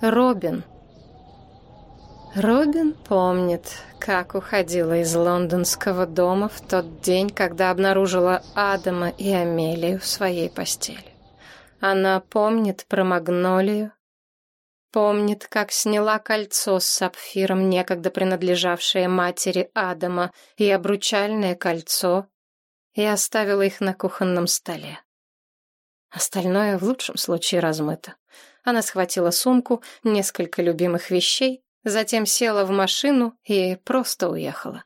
Робин. Робин помнит, как уходила из лондонского дома в тот день, когда обнаружила Адама и Амелию в своей постели. Она помнит про Магнолию, помнит, как сняла кольцо с сапфиром, некогда принадлежавшее матери Адама, и обручальное кольцо, и оставила их на кухонном столе. Остальное в лучшем случае размыто. Она схватила сумку, несколько любимых вещей, затем села в машину и просто уехала.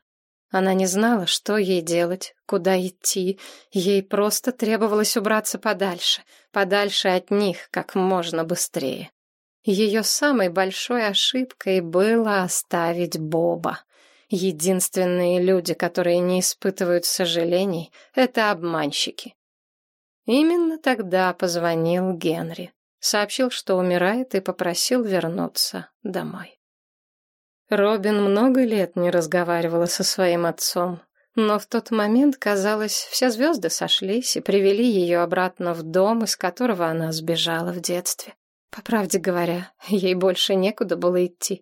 Она не знала, что ей делать, куда идти. Ей просто требовалось убраться подальше, подальше от них, как можно быстрее. Ее самой большой ошибкой было оставить Боба. Единственные люди, которые не испытывают сожалений, это обманщики. Именно тогда позвонил Генри сообщил, что умирает, и попросил вернуться домой. Робин много лет не разговаривала со своим отцом, но в тот момент, казалось, все звезды сошлись и привели ее обратно в дом, из которого она сбежала в детстве. По правде говоря, ей больше некуда было идти.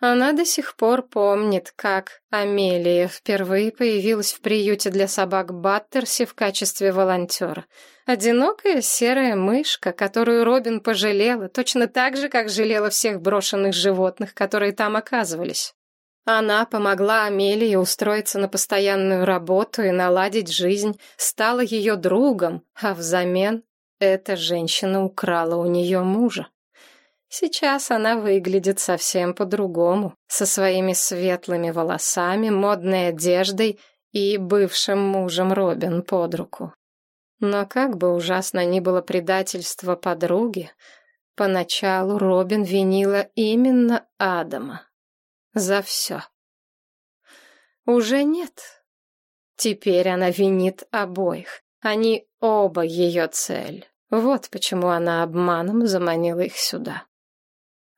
Она до сих пор помнит, как Амелия впервые появилась в приюте для собак Баттерси в качестве волонтера. Одинокая серая мышка, которую Робин пожалела, точно так же, как жалела всех брошенных животных, которые там оказывались. Она помогла Амелии устроиться на постоянную работу и наладить жизнь, стала ее другом, а взамен эта женщина украла у нее мужа. Сейчас она выглядит совсем по-другому, со своими светлыми волосами, модной одеждой и бывшим мужем Робин под руку. Но как бы ужасно ни было предательство подруги, поначалу Робин винила именно Адама. За все. Уже нет. Теперь она винит обоих. Они оба ее цель. Вот почему она обманом заманила их сюда.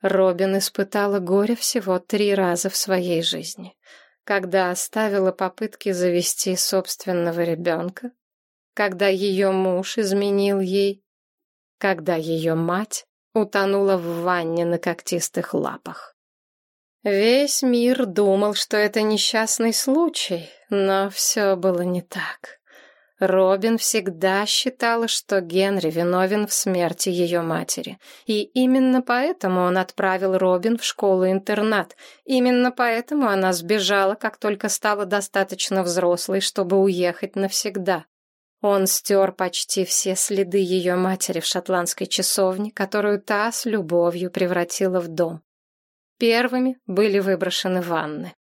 Робин испытала горе всего три раза в своей жизни. Когда оставила попытки завести собственного ребенка, когда ее муж изменил ей, когда ее мать утонула в ванне на когтистых лапах. Весь мир думал, что это несчастный случай, но все было не так. Робин всегда считала, что Генри виновен в смерти ее матери. И именно поэтому он отправил Робин в школу-интернат. Именно поэтому она сбежала, как только стала достаточно взрослой, чтобы уехать навсегда. Он стер почти все следы ее матери в шотландской часовне, которую та с любовью превратила в дом. Первыми были выброшены ванны.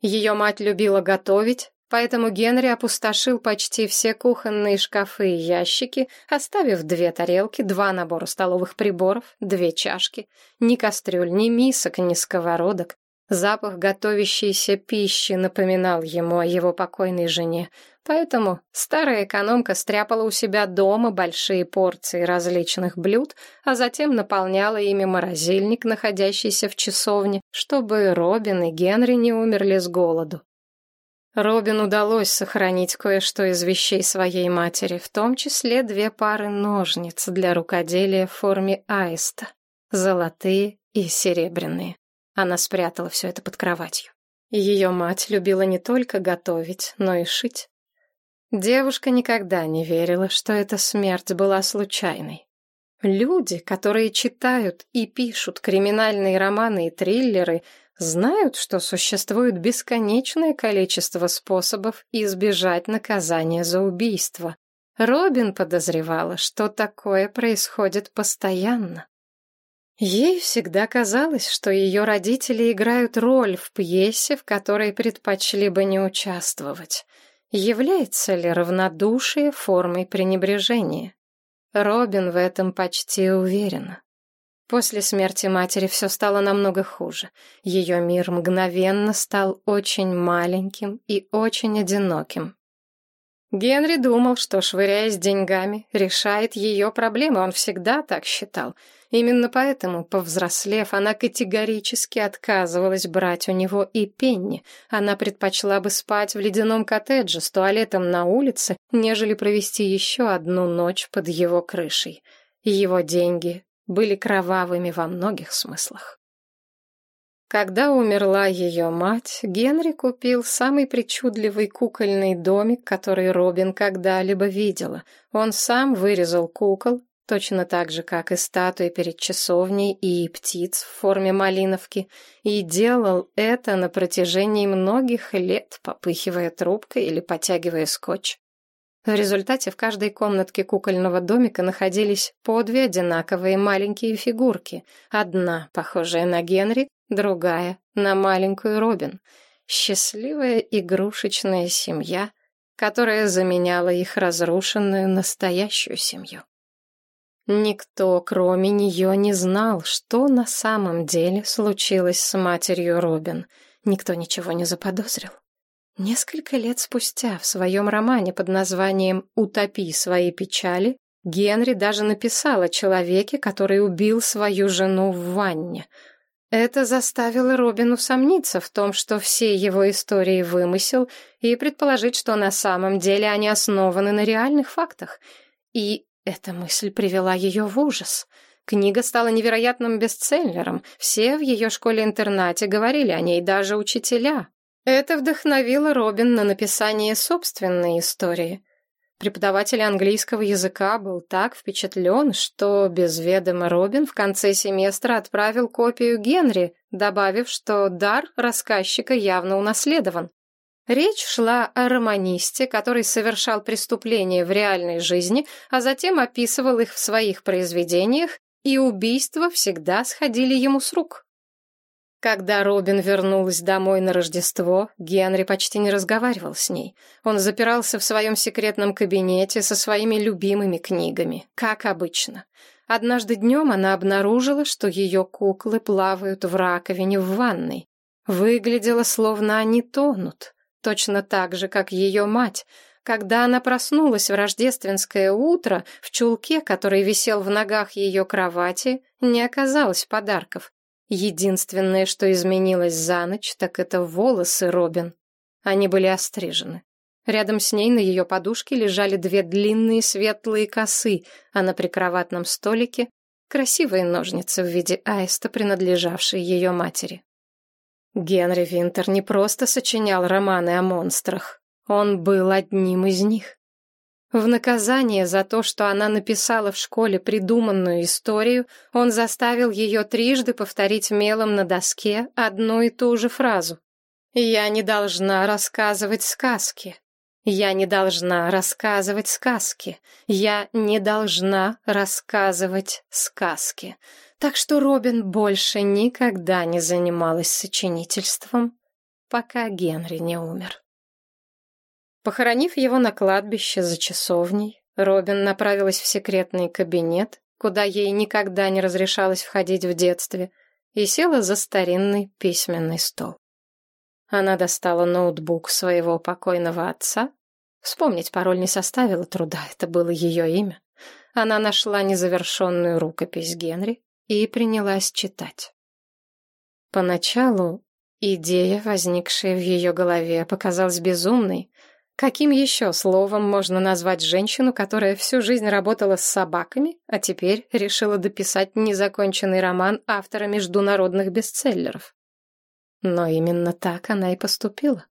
Ее мать любила готовить, Поэтому Генри опустошил почти все кухонные шкафы и ящики, оставив две тарелки, два набора столовых приборов, две чашки, ни кастрюль, ни мисок, ни сковородок. Запах готовящейся пищи напоминал ему о его покойной жене, поэтому старая экономка стряпала у себя дома большие порции различных блюд, а затем наполняла ими морозильник, находящийся в часовне, чтобы Робин и Генри не умерли с голоду. Робин удалось сохранить кое-что из вещей своей матери, в том числе две пары ножниц для рукоделия в форме аиста, золотые и серебряные. Она спрятала все это под кроватью. Ее мать любила не только готовить, но и шить. Девушка никогда не верила, что эта смерть была случайной. Люди, которые читают и пишут криминальные романы и триллеры, знают, что существует бесконечное количество способов избежать наказания за убийство. Робин подозревала, что такое происходит постоянно. Ей всегда казалось, что ее родители играют роль в пьесе, в которой предпочли бы не участвовать. Является ли равнодушие формой пренебрежения? Робин в этом почти уверена. После смерти матери все стало намного хуже. Ее мир мгновенно стал очень маленьким и очень одиноким. Генри думал, что, швыряясь деньгами, решает ее проблемы. Он всегда так считал. Именно поэтому, повзрослев, она категорически отказывалась брать у него и пенни. Она предпочла бы спать в ледяном коттедже с туалетом на улице, нежели провести еще одну ночь под его крышей. Его деньги были кровавыми во многих смыслах. Когда умерла ее мать, Генри купил самый причудливый кукольный домик, который Робин когда-либо видела. Он сам вырезал кукол, точно так же, как и статуи перед часовней и птиц в форме малиновки, и делал это на протяжении многих лет, попыхивая трубкой или потягивая скотч. В результате в каждой комнатке кукольного домика находились по две одинаковые маленькие фигурки. Одна, похожая на Генри, другая — на маленькую Робин. Счастливая игрушечная семья, которая заменяла их разрушенную настоящую семью. Никто, кроме нее, не знал, что на самом деле случилось с матерью Робин. Никто ничего не заподозрил. Несколько лет спустя в своем романе под названием «Утопи свои печали» Генри даже написал о человеке, который убил свою жену в ванне. Это заставило Робину сомниться в том, что все его истории вымысел, и предположить, что на самом деле они основаны на реальных фактах. И эта мысль привела ее в ужас. Книга стала невероятным бестселлером. Все в ее школе-интернате говорили о ней, даже учителя. Это вдохновило Робин на написание собственной истории. Преподаватель английского языка был так впечатлен, что без ведома Робин в конце семестра отправил копию Генри, добавив, что дар рассказчика явно унаследован. Речь шла о романисте, который совершал преступления в реальной жизни, а затем описывал их в своих произведениях, и убийства всегда сходили ему с рук. Когда Робин вернулась домой на Рождество, Генри почти не разговаривал с ней. Он запирался в своем секретном кабинете со своими любимыми книгами, как обычно. Однажды днем она обнаружила, что ее куклы плавают в раковине в ванной. Выглядело, словно они тонут, точно так же, как ее мать. Когда она проснулась в рождественское утро, в чулке, который висел в ногах ее кровати, не оказалось подарков. Единственное, что изменилось за ночь, так это волосы Робин. Они были острижены. Рядом с ней на ее подушке лежали две длинные светлые косы, а на прикроватном столике — красивые ножницы в виде аиста, принадлежавшие ее матери. Генри Винтер не просто сочинял романы о монстрах, он был одним из них. В наказание за то, что она написала в школе придуманную историю, он заставил ее трижды повторить мелом на доске одну и ту же фразу. «Я не должна рассказывать сказки. Я не должна рассказывать сказки. Я не должна рассказывать сказки». Так что Робин больше никогда не занималась сочинительством, пока Генри не умер. Похоронив его на кладбище за часовней, Робин направилась в секретный кабинет, куда ей никогда не разрешалось входить в детстве, и села за старинный письменный стол. Она достала ноутбук своего покойного отца. Вспомнить пароль не составило труда, это было ее имя. Она нашла незавершенную рукопись Генри и принялась читать. Поначалу идея, возникшая в ее голове, показалась безумной, Каким еще словом можно назвать женщину, которая всю жизнь работала с собаками, а теперь решила дописать незаконченный роман автора международных бестселлеров? Но именно так она и поступила.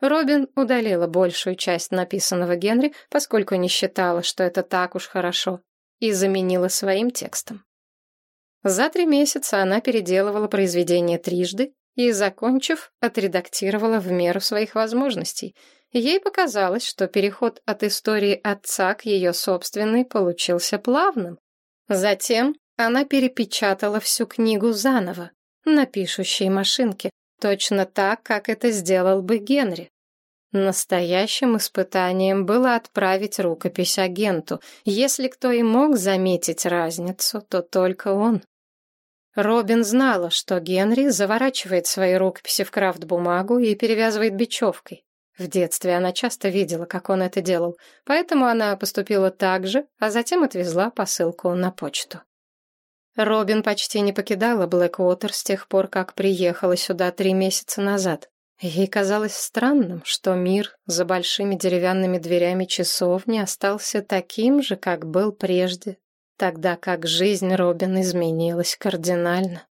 Робин удалила большую часть написанного Генри, поскольку не считала, что это так уж хорошо, и заменила своим текстом. За три месяца она переделывала произведение трижды и, закончив, отредактировала в меру своих возможностей — Ей показалось, что переход от истории отца к ее собственной получился плавным. Затем она перепечатала всю книгу заново, на пишущей машинке, точно так, как это сделал бы Генри. Настоящим испытанием было отправить рукопись агенту. Если кто и мог заметить разницу, то только он. Робин знала, что Генри заворачивает свои рукописи в крафт-бумагу и перевязывает бечевкой. В детстве она часто видела, как он это делал, поэтому она поступила так же, а затем отвезла посылку на почту. Робин почти не покидала Блэквотер с тех пор, как приехала сюда три месяца назад. Ей казалось странным, что мир за большими деревянными дверями часовни остался таким же, как был прежде, тогда как жизнь Робин изменилась кардинально.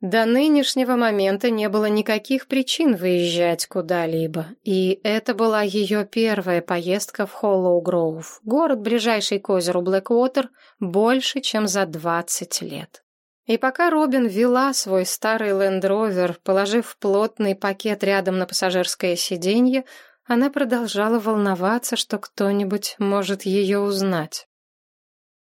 До нынешнего момента не было никаких причин выезжать куда-либо, и это была ее первая поездка в Холлоу-Гроув, город, ближайший к озеру Блэквотер, больше, чем за двадцать лет. И пока Робин вела свой старый лендровер, положив плотный пакет рядом на пассажирское сиденье, она продолжала волноваться, что кто-нибудь может ее узнать.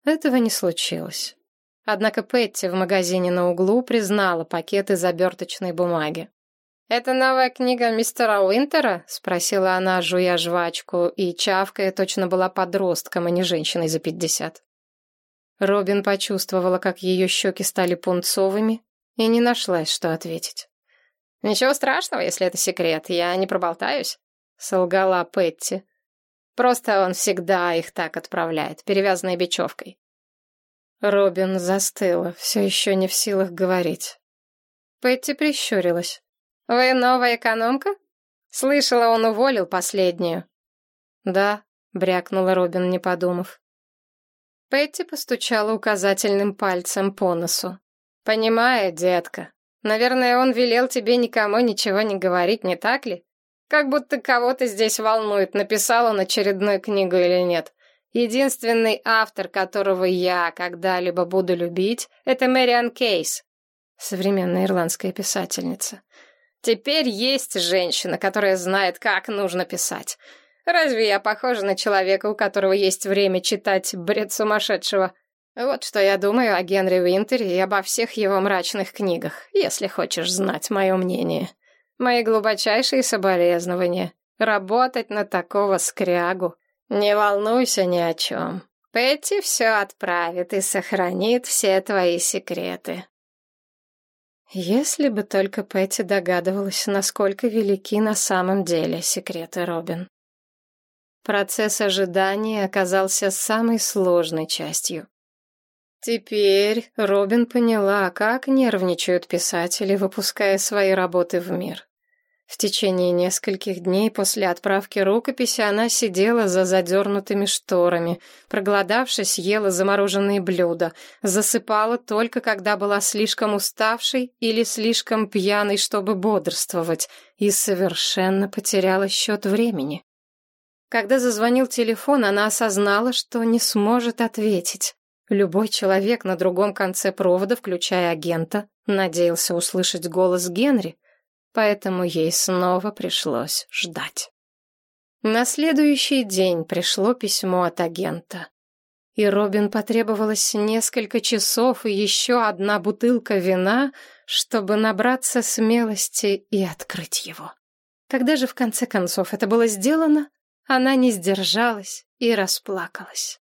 Этого не случилось. Однако Петти в магазине на углу признала пакет из оберточной бумаги. «Это новая книга мистера Уинтера?» — спросила она, жуя жвачку, и чавкая точно была подростком, а не женщиной за пятьдесят. Робин почувствовала, как ее щеки стали пунцовыми, и не нашлась, что ответить. «Ничего страшного, если это секрет, я не проболтаюсь», — солгала Петти. «Просто он всегда их так отправляет, перевязанной бечевкой. Робин застыла, все еще не в силах говорить. Петти прищурилась. «Вы новая экономка?» «Слышала, он уволил последнюю». «Да», — брякнула Робин, не подумав. Петти постучала указательным пальцем по носу. «Понимаю, детка. Наверное, он велел тебе никому ничего не говорить, не так ли? Как будто кого-то здесь волнует, написал он очередную книгу или нет. Единственный автор, которого я когда-либо буду любить, это Мэриан Кейс, современная ирландская писательница. Теперь есть женщина, которая знает, как нужно писать. Разве я похожа на человека, у которого есть время читать бред сумасшедшего? Вот что я думаю о Генри Уинтере и обо всех его мрачных книгах, если хочешь знать мое мнение. Мои глубочайшие соболезнования. Работать на такого скрягу. «Не волнуйся ни о чем. Петти все отправит и сохранит все твои секреты». Если бы только Петти догадывалась, насколько велики на самом деле секреты Робин. Процесс ожидания оказался самой сложной частью. Теперь Робин поняла, как нервничают писатели, выпуская свои работы в мир. В течение нескольких дней после отправки рукописи она сидела за задернутыми шторами, проголодавшись, ела замороженные блюда, засыпала только когда была слишком уставшей или слишком пьяной, чтобы бодрствовать, и совершенно потеряла счет времени. Когда зазвонил телефон, она осознала, что не сможет ответить. Любой человек на другом конце провода, включая агента, надеялся услышать голос Генри, поэтому ей снова пришлось ждать. На следующий день пришло письмо от агента. И Робин потребовалось несколько часов и еще одна бутылка вина, чтобы набраться смелости и открыть его. Когда же в конце концов это было сделано, она не сдержалась и расплакалась.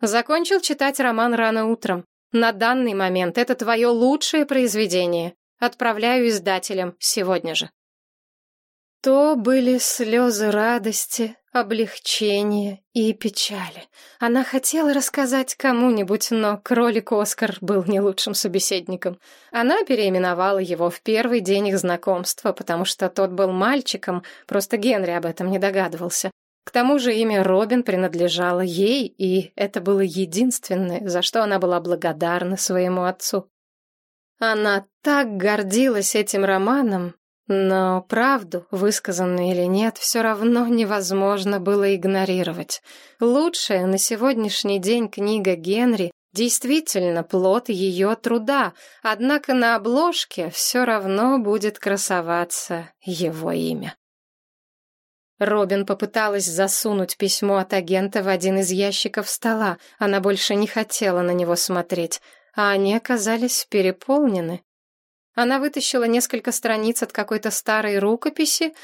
Закончил читать роман рано утром. На данный момент это твое лучшее произведение. Отправляю издателям сегодня же. То были слезы радости, облегчения и печали. Она хотела рассказать кому-нибудь, но кролик Оскар был не лучшим собеседником. Она переименовала его в первый день их знакомства, потому что тот был мальчиком, просто Генри об этом не догадывался. К тому же имя Робин принадлежало ей, и это было единственное, за что она была благодарна своему отцу. Она так гордилась этим романом, но правду, высказанную или нет, все равно невозможно было игнорировать. Лучшая на сегодняшний день книга Генри действительно плод ее труда, однако на обложке все равно будет красоваться его имя. Робин попыталась засунуть письмо от агента в один из ящиков стола. Она больше не хотела на него смотреть а они оказались переполнены. Она вытащила несколько страниц от какой-то старой рукописи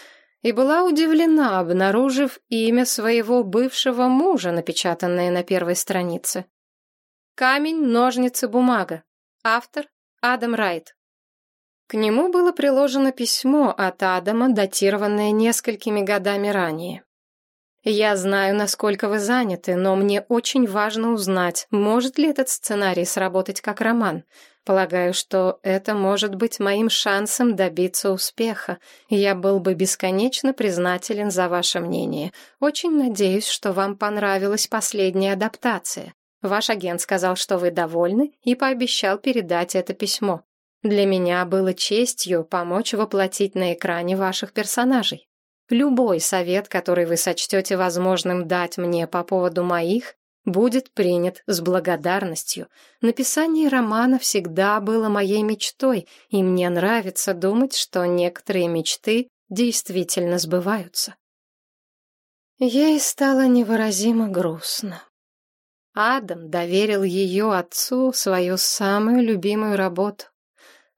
и была удивлена, обнаружив имя своего бывшего мужа, напечатанное на первой странице. «Камень, ножницы, бумага». Автор Адам Райт. К нему было приложено письмо от Адама, датированное несколькими годами ранее. Я знаю, насколько вы заняты, но мне очень важно узнать, может ли этот сценарий сработать как роман. Полагаю, что это может быть моим шансом добиться успеха. Я был бы бесконечно признателен за ваше мнение. Очень надеюсь, что вам понравилась последняя адаптация. Ваш агент сказал, что вы довольны, и пообещал передать это письмо. Для меня было честью помочь воплотить на экране ваших персонажей. Любой совет, который вы сочтете возможным дать мне по поводу моих, будет принят с благодарностью. Написание романа всегда было моей мечтой, и мне нравится думать, что некоторые мечты действительно сбываются. Ей стало невыразимо грустно. Адам доверил ее отцу свою самую любимую работу.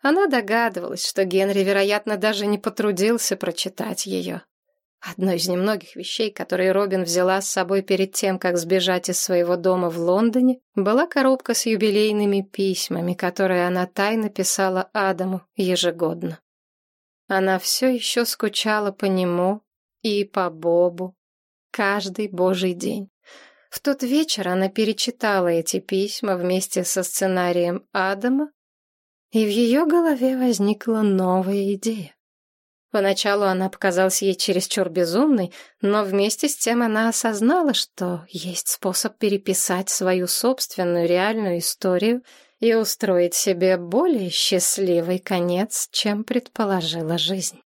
Она догадывалась, что Генри, вероятно, даже не потрудился прочитать ее. Одной из немногих вещей, которые Робин взяла с собой перед тем, как сбежать из своего дома в Лондоне, была коробка с юбилейными письмами, которые она тайно писала Адаму ежегодно. Она все еще скучала по нему и по Бобу каждый божий день. В тот вечер она перечитала эти письма вместе со сценарием Адама, и в ее голове возникла новая идея. Поначалу она показалась ей чересчур безумной, но вместе с тем она осознала, что есть способ переписать свою собственную реальную историю и устроить себе более счастливый конец, чем предположила жизнь.